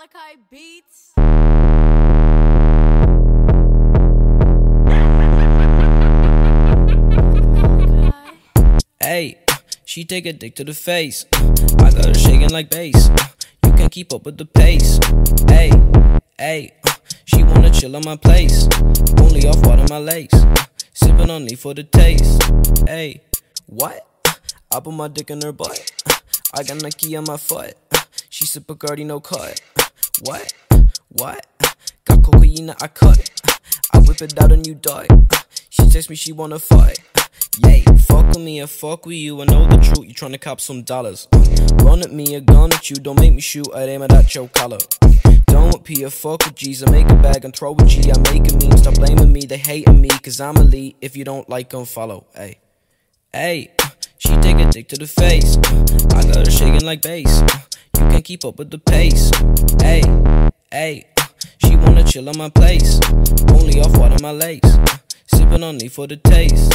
Malachi Beats. Hey, she take a dick to the face. I got her shaking like bass. You can't keep up with the pace. Hey, hey, she wanna chill on my place. Only off on my legs. Sipping on me for the taste. Hey, what? I put my dick in her butt. I got Nike on my foot. She sip Bacardi, no cut. What? What? Got cocaine, I cut. I whip it out and you die. She text me she wanna fight. Yay, fuck with me, I fuck with you. I know the truth, you tryna cop some dollars. Run at me, a gun at you. Don't make me shoot, I aim it at your collar. P, I fuck with G's. I make a bag and throw a G. I make a meme, stop blaming me. They hating me, cause I'm elite. If you don't like, unfollow. Hey, hey, she take a dick to the face. I got her shaking like bass. Can't keep up with the pace. Hey, hey, uh, she wanna chill on my place. Only off on my legs. Uh, sipping on me for the taste.